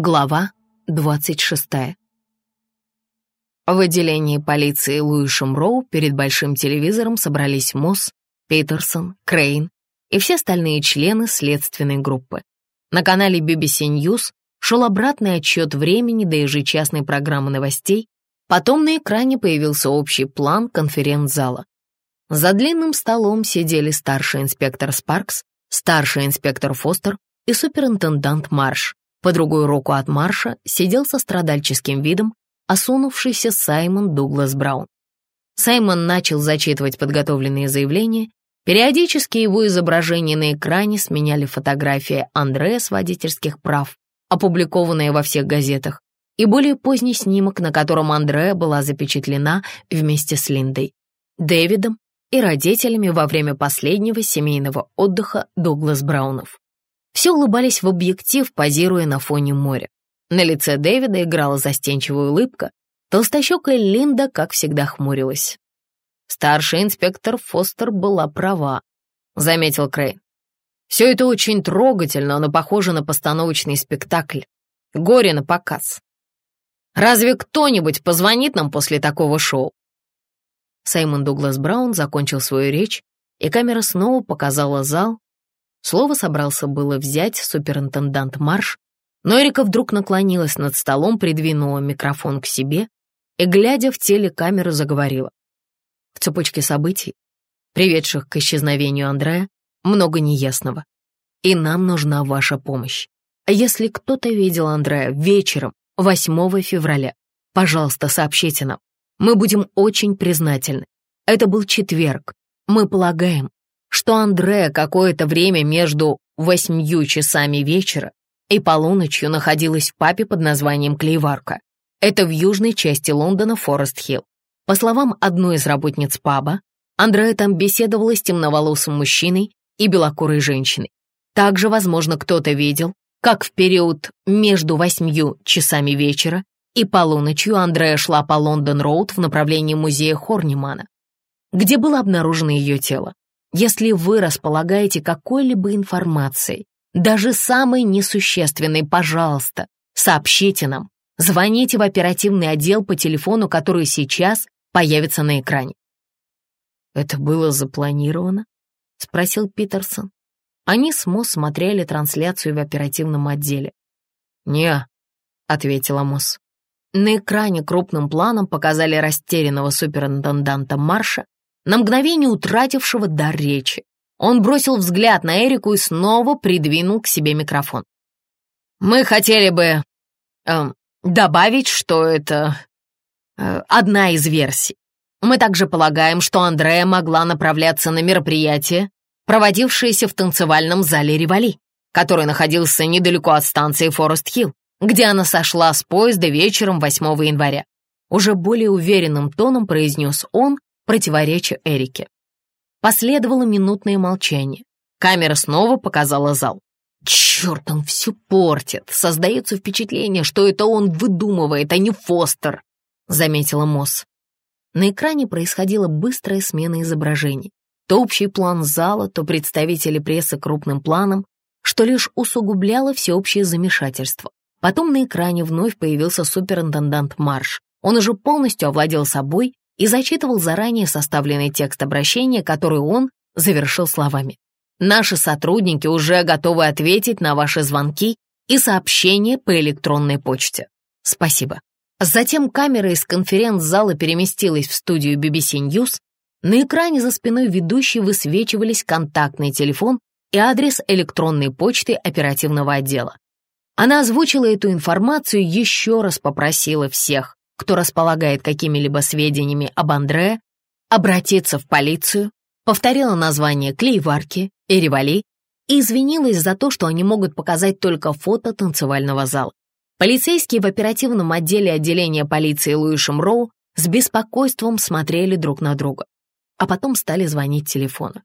Глава 26. В отделении полиции Луишем Роу перед большим телевизором собрались Мосс, Питерсон, Крейн и все остальные члены следственной группы. На канале BBC News шел обратный отчет времени до ежечасной программы новостей, потом на экране появился общий план конференц-зала. За длинным столом сидели старший инспектор Спаркс, старший инспектор Фостер и суперинтендант Марш, по другую руку от Марша сидел со страдальческим видом осунувшийся Саймон Дуглас Браун. Саймон начал зачитывать подготовленные заявления. Периодически его изображения на экране сменяли фотографии Андрея с водительских прав, опубликованные во всех газетах, и более поздний снимок, на котором Андрея была запечатлена вместе с Линдой, Дэвидом и родителями во время последнего семейного отдыха Дуглас Браунов. Все улыбались в объектив, позируя на фоне моря. На лице Дэвида играла застенчивая улыбка, толстощекая Линда, как всегда, хмурилась. Старший инспектор Фостер была права, заметил Крейн. Все это очень трогательно, но похоже на постановочный спектакль. Горе на показ. Разве кто-нибудь позвонит нам после такого шоу? Саймон Дуглас Браун закончил свою речь, и камера снова показала зал, Слово собрался было взять суперинтендант Марш, но Эрика вдруг наклонилась над столом, придвинула микрофон к себе и, глядя в телекамеру, заговорила. В цепочке событий, приведших к исчезновению Андрея, много неясного. И нам нужна ваша помощь. Если кто-то видел Андрея вечером 8 февраля, пожалуйста, сообщите нам. Мы будем очень признательны. Это был четверг. Мы полагаем, что Андреа какое-то время между восьмью часами вечера и полуночью находилась в папе под названием Клейварка. Это в южной части Лондона, Форест-Хилл. По словам одной из работниц паба, Андреа там беседовала с темноволосым мужчиной и белокурой женщиной. Также, возможно, кто-то видел, как в период между восьмью часами вечера и полуночью Андреа шла по Лондон-Роуд в направлении музея Хорнимана, где было обнаружено ее тело. Если вы располагаете какой-либо информацией, даже самой несущественной, пожалуйста, сообщите нам. Звоните в оперативный отдел по телефону, который сейчас появится на экране. «Это было запланировано?» — спросил Питерсон. Они с Мосс смотрели трансляцию в оперативном отделе. «Не», — ответила Мосс. На экране крупным планом показали растерянного суперинтенданта Марша, на мгновение утратившего дар речи. Он бросил взгляд на Эрику и снова придвинул к себе микрофон. «Мы хотели бы э, добавить, что это э, одна из версий. Мы также полагаем, что Андрея могла направляться на мероприятие, проводившееся в танцевальном зале Ривали, который находился недалеко от станции Форест-Хилл, где она сошла с поезда вечером 8 января. Уже более уверенным тоном произнес он, противореча Эрике. Последовало минутное молчание. Камера снова показала зал. Черт, он все портит. Создается впечатление, что это он выдумывает, а не Фостер, заметила Мосс. На экране происходила быстрая смена изображений. То общий план зала, то представители прессы крупным планом, что лишь усугубляло всеобщее замешательство. Потом на экране вновь появился суперинтендант Марш. Он уже полностью овладел собой и зачитывал заранее составленный текст обращения, который он завершил словами. «Наши сотрудники уже готовы ответить на ваши звонки и сообщения по электронной почте. Спасибо». Затем камера из конференц-зала переместилась в студию BBC News. На экране за спиной ведущей высвечивались контактный телефон и адрес электронной почты оперативного отдела. Она озвучила эту информацию, еще раз попросила всех кто располагает какими-либо сведениями об Андре, обратиться в полицию, повторила название клейварки и ревали и извинилась за то, что они могут показать только фото танцевального зала. Полицейские в оперативном отделе отделения полиции Луишем Роу с беспокойством смотрели друг на друга, а потом стали звонить телефону.